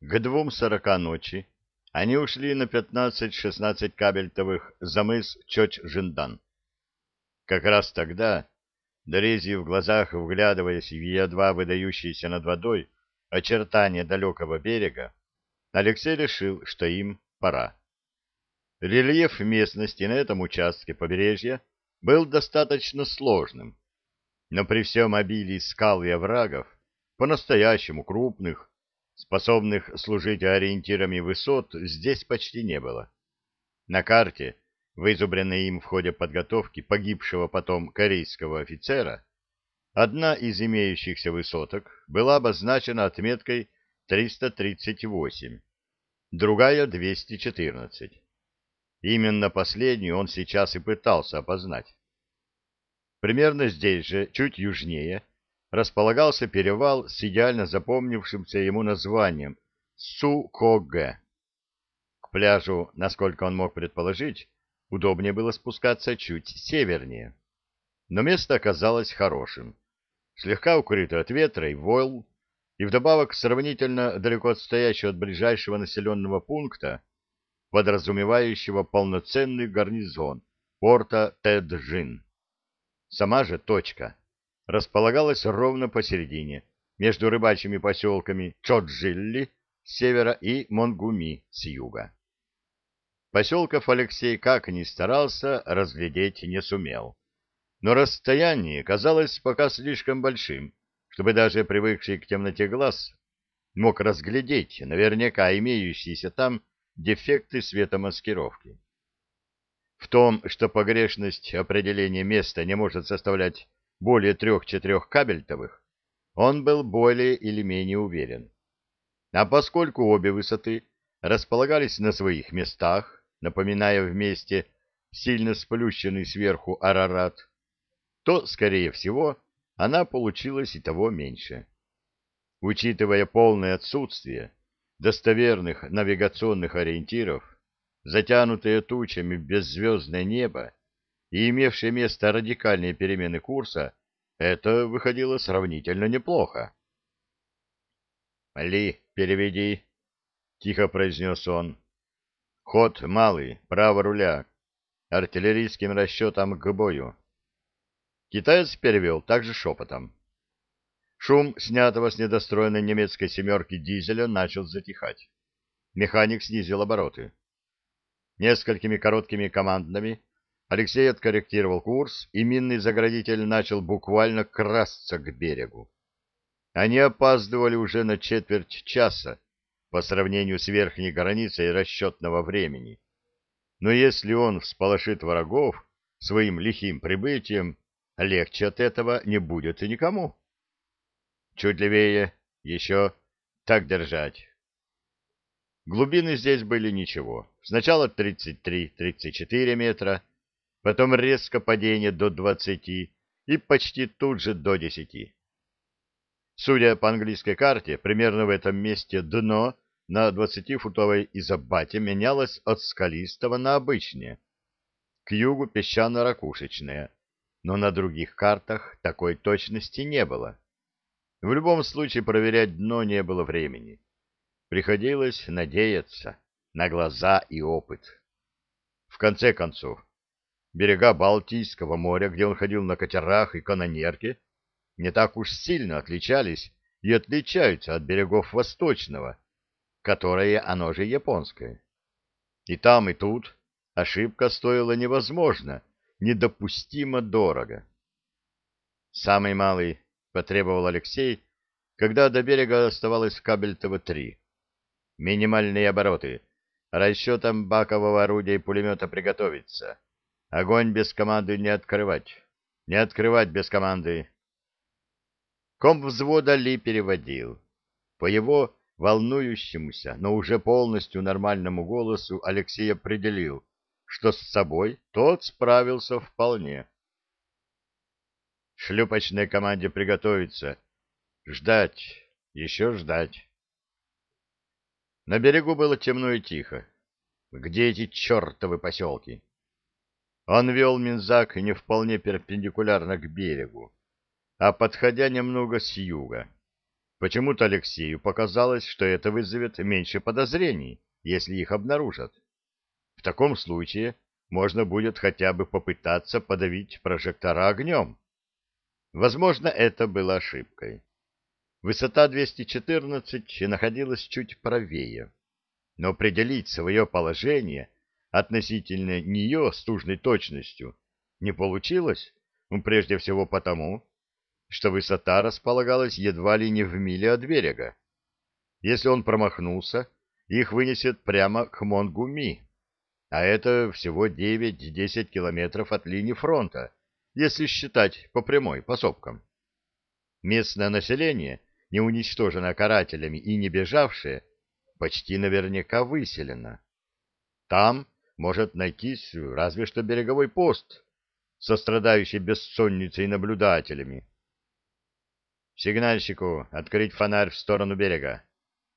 К двум сорока ночи они ушли на пятнадцать-шестнадцать кабельтовых за мыс Чоч-Жиндан. Как раз тогда, дорези в глазах, вглядываясь в едва выдающиеся над водой очертания далекого берега, Алексей решил, что им пора. Рельеф местности на этом участке побережья был достаточно сложным, но при всем обилии скал и оврагов, по-настоящему крупных, способных служить ориентирами высот, здесь почти не было. На карте, вызубренной им в ходе подготовки погибшего потом корейского офицера, одна из имеющихся высоток была обозначена отметкой 338, другая — 214. Именно последнюю он сейчас и пытался опознать. Примерно здесь же, чуть южнее, располагался перевал с идеально запомнившимся ему названием Су-Когэ. К пляжу, насколько он мог предположить, удобнее было спускаться чуть севернее. Но место оказалось хорошим, слегка укрыто от ветра и волн, и вдобавок сравнительно далеко отстоящего от ближайшего населенного пункта, подразумевающего полноценный гарнизон порта Теджин. Сама же точка располагалась ровно посередине, между рыбачьими поселками Чоджилли с севера и Монгуми с юга. Поселков Алексей как ни старался, разглядеть не сумел. Но расстояние казалось пока слишком большим, чтобы даже привыкший к темноте глаз мог разглядеть наверняка имеющиеся там дефекты светомаскировки. В том, что погрешность определения места не может составлять более трех-четырех кабельтовых, он был более или менее уверен. А поскольку обе высоты располагались на своих местах, напоминая вместе сильно сплющенный сверху Арарат, то, скорее всего, она получилась и того меньше. Учитывая полное отсутствие достоверных навигационных ориентиров, затянутые тучами беззвездное небо и имевшее место радикальные перемены курса, это выходило сравнительно неплохо. «Ли, переведи», — тихо произнес он. «Ход малый, право руля, артиллерийским расчетом к бою». Китаец перевел также шепотом. Шум снятого с недостроенной немецкой «семерки» дизеля начал затихать. Механик снизил обороты. Несколькими короткими командами Алексей откорректировал курс, и минный заградитель начал буквально красться к берегу. Они опаздывали уже на четверть часа по сравнению с верхней границей расчетного времени. Но если он всполошит врагов своим лихим прибытием, легче от этого не будет и никому. Чуть левее, еще так держать. Глубины здесь были ничего. Сначала 33-34 метра, потом резко падение до 20 и почти тут же до 10. Судя по английской карте, примерно в этом месте дно на 20-футовой изобате менялось от скалистого на обычное. К югу песчано-ракушечное, но на других картах такой точности не было. В любом случае проверять дно не было времени. Приходилось надеяться на глаза и опыт. В конце концов, берега Балтийского моря, где он ходил на катерах и канонерке, не так уж сильно отличались и отличаются от берегов Восточного, которое оно же японское. И там, и тут ошибка стоила невозможно, недопустимо дорого. Самый малый потребовал Алексей, когда до берега оставалось кабельтово-3. Минимальные обороты. Расчетом бакового орудия и пулемета приготовиться. Огонь без команды не открывать. Не открывать без команды. Комп взвода Ли переводил. По его волнующемуся, но уже полностью нормальному голосу Алексей определил, что с собой тот справился вполне шлюпочной команде приготовиться. Ждать, еще ждать. На берегу было темно и тихо. Где эти чертовы поселки? Он вел Минзак не вполне перпендикулярно к берегу, а подходя немного с юга. Почему-то Алексею показалось, что это вызовет меньше подозрений, если их обнаружат. В таком случае можно будет хотя бы попытаться подавить прожектора огнем. Возможно, это было ошибкой. Высота 214 находилась чуть правее, но определить свое положение относительно нее с тужной точностью не получилось, ну, прежде всего потому, что высота располагалась едва ли не в миле от берега. Если он промахнулся, их вынесет прямо к Монгуми, а это всего 9-10 километров от линии фронта, если считать по прямой, по сопкам. Местное население, не уничтоженное карателями и не бежавшее, почти наверняка выселено. Там может найтись разве что береговой пост, со страдающей бессонницей наблюдателями, Сигнальщику открыть фонарь в сторону берега.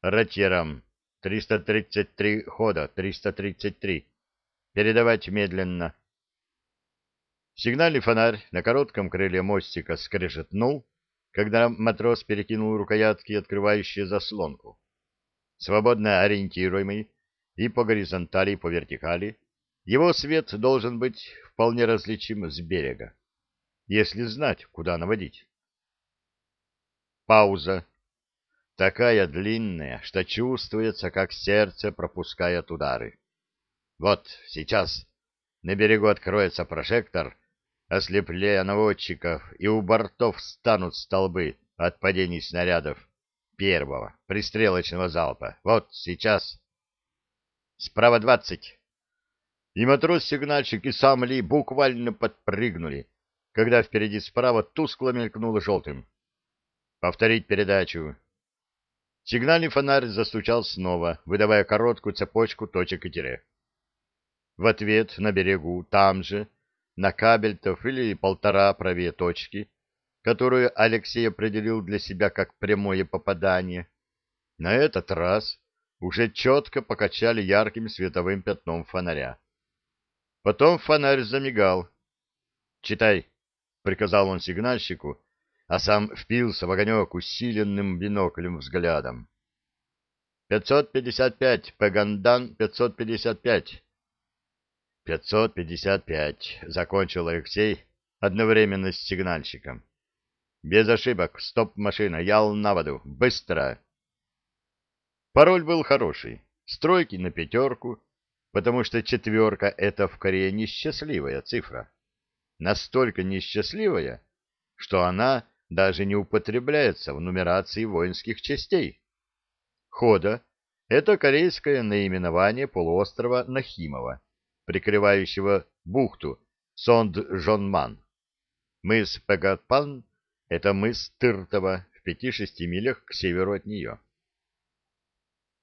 Ротьерам 333 хода, 333. Передавать медленно. Сигнальный фонарь на коротком крыле мостика скрежетнул, когда матрос перекинул рукоятки, открывающие заслонку. Свободно ориентируемый и по горизонтали, и по вертикали, его свет должен быть вполне различим с берега, если знать, куда наводить. Пауза. Такая длинная, что чувствуется, как сердце пропускает удары. Вот сейчас на берегу откроется прожектор, ослепляя наводчиков, и у бортов станут столбы от падений снарядов первого пристрелочного залпа. Вот сейчас. Справа двадцать. И матрос-сигнальщик, и сам Ли буквально подпрыгнули, когда впереди справа тускло мелькнуло желтым. Повторить передачу. Сигнальный фонарь застучал снова, выдавая короткую цепочку точек и тире. В ответ на берегу, там же, на кабельтов или полтора правее точки, которую Алексей определил для себя как прямое попадание, на этот раз уже четко покачали ярким световым пятном фонаря. Потом фонарь замигал. «Читай», — приказал он сигнальщику, а сам впился в огонек усиленным биноклем взглядом. «Пятьсот пятьдесят пять, Пагандан, пятьсот пятьдесят пять». «Пятьсот пятьдесят пять», — закончил Алексей одновременно с сигнальщиком. «Без ошибок, стоп-машина, ял на воду, быстро!» Пароль был хороший, стройки на пятерку, потому что четверка — это в Корее несчастливая цифра. Настолько несчастливая, что она даже не употребляется в нумерации воинских частей. Хода — это корейское наименование полуострова Нахимова, прикрывающего бухту Сонд-Жонман. Мыс Пегатпан — это мыс Тыртова в пяти-шести милях к северу от нее.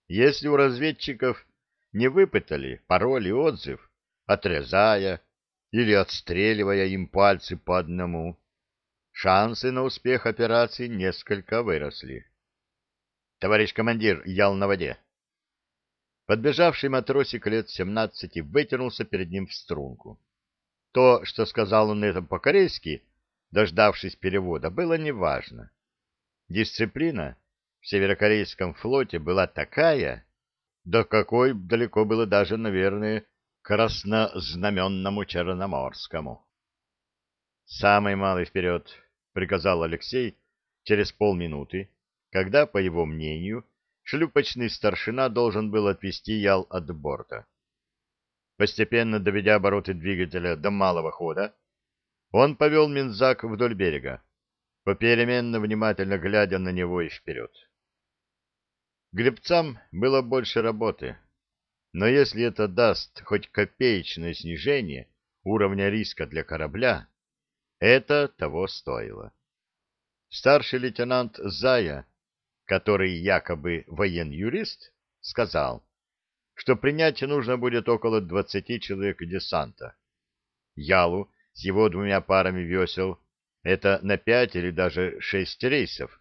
Если у разведчиков не выпытали пароль и отзыв, отрезая или отстреливая им пальцы по одному, шансы на успех операции несколько выросли. Товарищ командир, ял на воде. Подбежавший матросик лет семнадцати вытянулся перед ним в струнку. То, что сказал он это по-корейски, дождавшись перевода, было неважно. Дисциплина в северокорейском флоте была такая, до какой далеко было даже, наверное, краснознаменному Черноморскому. Самый малый вперед, — приказал Алексей через полминуты, когда, по его мнению, шлюпочный старшина должен был отвести ял от борта. Постепенно доведя обороты двигателя до малого хода, он повел Минзак вдоль берега, попеременно внимательно глядя на него и вперед. Гребцам было больше работы, но если это даст хоть копеечное снижение уровня риска для корабля, это того стоило. Старший лейтенант Зая, который якобы воен-юрист, сказал, что принять нужно будет около двадцати человек десанта. Ялу с его двумя парами весел — это на пять или даже шесть рейсов,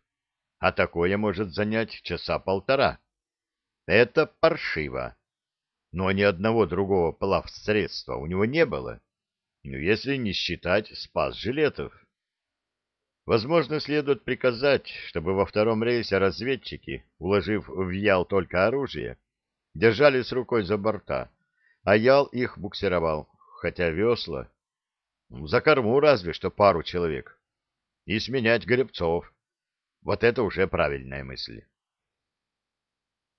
а такое может занять часа полтора. Это паршиво. Но ни одного другого плавсредства у него не было. Ну, если не считать спас жилетов. Возможно, следует приказать, чтобы во втором рейсе разведчики, уложив в ял только оружие, держали с рукой за борта, а ял их буксировал, хотя весла... За корму разве что пару человек. И сменять гребцов. Вот это уже правильная мысль.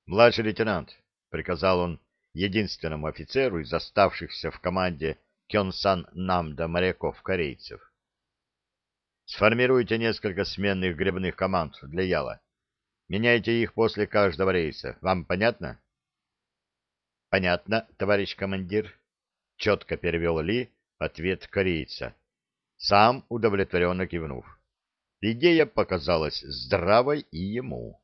«Младший лейтенант», — приказал он единственному офицеру из оставшихся в команде Кёнсан Намда моряков-корейцев. Сформируйте несколько сменных гребных команд для Яла. Меняйте их после каждого рейса. Вам понятно? Понятно, товарищ командир. Четко перевел Ли ответ корейца, сам удовлетворенно кивнув. Идея показалась здравой и ему.